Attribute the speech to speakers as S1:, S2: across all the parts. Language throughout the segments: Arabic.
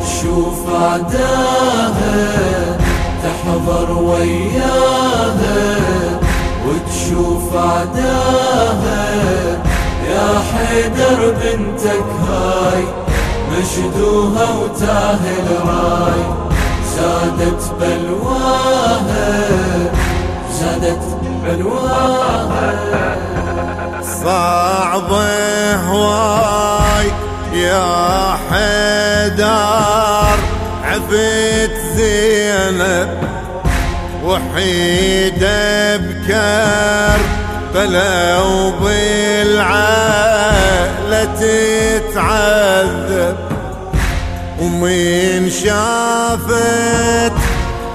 S1: وتشوف عداها تحضر وياها. وتشوف عداها يا حيدر بنتك هاي. مشدوها وتاهل راي. زادت بلواها زادت بلواها.
S2: صعبة هواي يا حيدر عفت زينب وحيدة بكر بلو بالعالة تتعذب. ومن شافت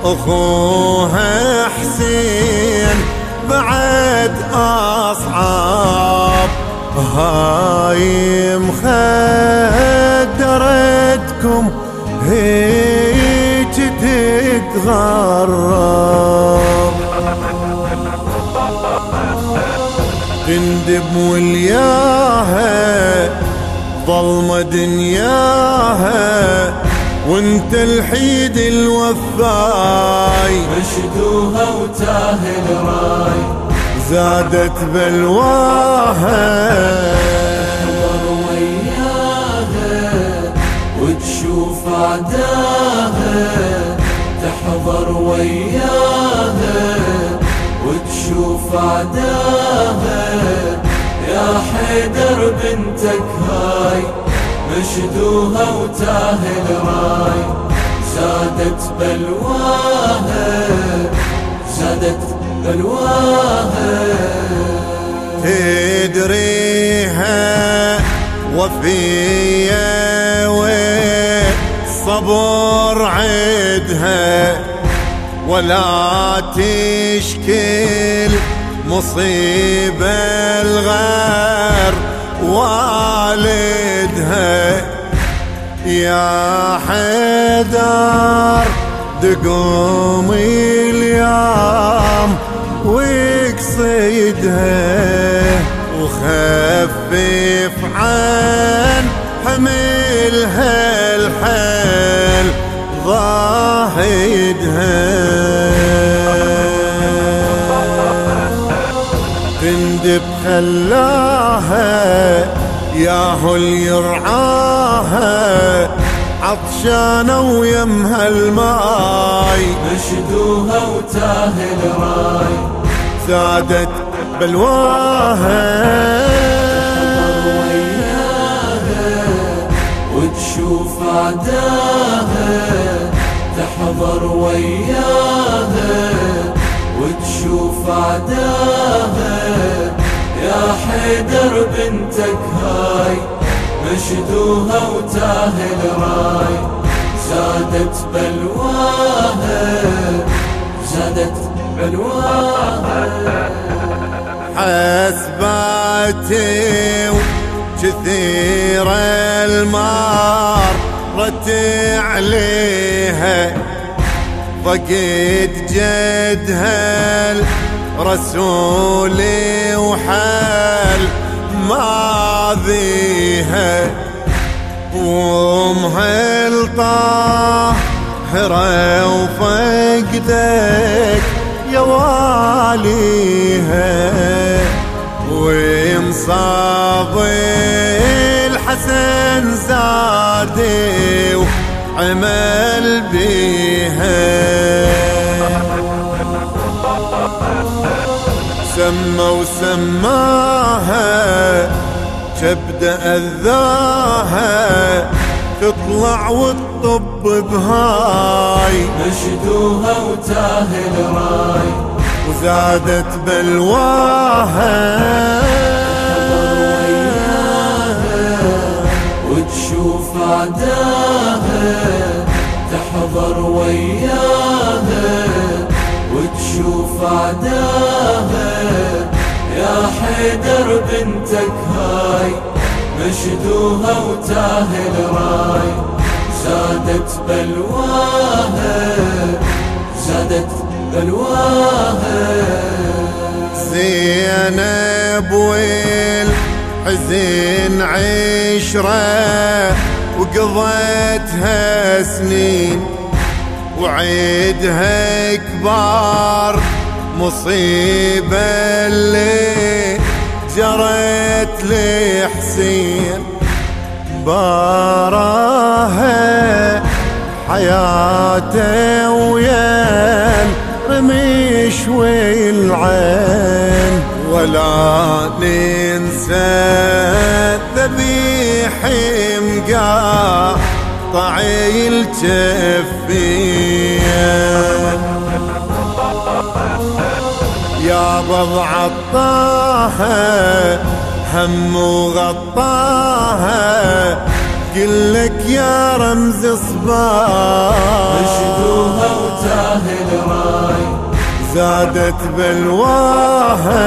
S2: أخوها حسين بعد اصعب هاي مخدرتكم هيك تتغرب. تندب ولياها ظلمة دنياها وانت الحيد الوفاي.
S1: مشدوها وتاهل راي.
S2: زادت بلواها
S1: تحضر وياها وتشوف عداها تحضر وياها وتشوف عداها يا حيدر بنتك هاي مشدوها وتاهل راي. زادت بلواها زادت بلواها
S2: تدريها وفية والصبر عدها ولا تشكل مصيبة الغر والدها. يا حيدر دقوم اليوم واقصدها وخفف عن حملها الحل ضاهدها. تندب خلاها ياهو اللي يرعاها عطشانة ويمها الماي.
S1: مشدوها وتاهل راي.
S2: زادت بلواها
S1: وتشوف عداها تحضر وياها. وتشوف عداها يا حيدر بنتك هاي مشدوها وتاهل راي. زادت بلواها زادت بلواها
S2: حسباتي وكثير المار رت عليها فقد جدها الرسول وحال ماضيها. وأمها الطاهرة وفقدك يا واليها ومصاب الحسن زادي وعمل بيها سما وسماها كبد أذاها تطلع وتطب بهاي.
S1: مشدوها وتاهل راي.
S2: وزادت بلواها
S1: وتشوف عداها تحضر وياها. وتشوف عداها يا حيدر بنتك هاي. مشدوها وتاهل راي. زادت بلواها زادت بلواها.
S2: زينب حزين عشرة وقضيتها سنين وعيدها كبار مصيبة اللي جرت لحسين. باراها حياته ويا رميش والعين. ولا ننسى ذبيح مقاطع الجفين يا بضع الطاها هم وغطاها قلك يا رمز صباح
S1: مشدوها وتاهل راي.
S2: زادت بلواها.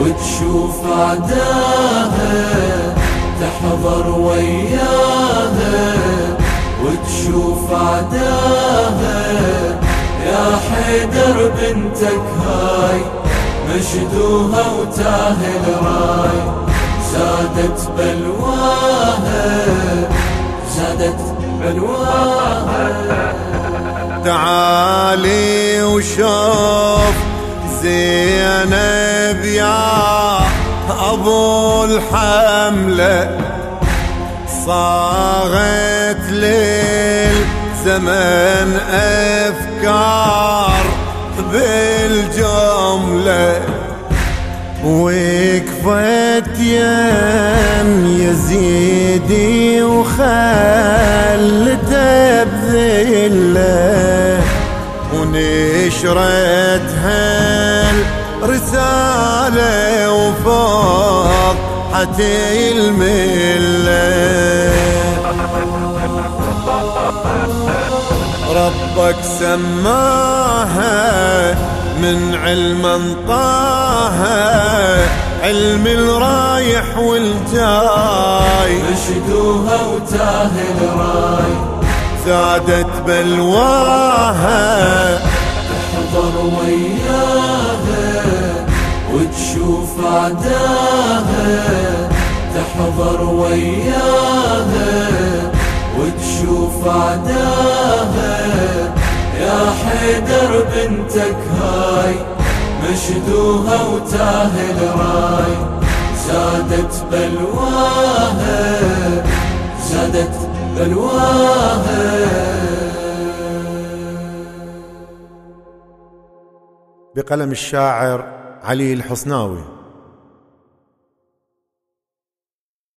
S1: وتشوف عداها تحضر وياها. وتشوف عداها. يا حيدر بنتك هاي مشدوها وتاهل راي. زادت بلواها زادت بلواها.
S2: تعالي وشوف زينب يا أبو الحملة. صاغت للزمن افكار بالجملة وقفت يم يزيدي وخلته بذلة ونشرت هالرسالة وفوق حتى الملة. ربك سماها من علم انطاها علم الرايح والجاي.
S1: مشدوها وتاهل راي
S2: زادت بلواها.
S1: تحضر وياها وتشوف عداها. تحضر وياها وتشوف عداها. يا حيدر بنتك هاي مشدوها وتاهل راي. زادت بلواها زادت بلواها.
S2: بقلم الشاعر علي الحصناوي.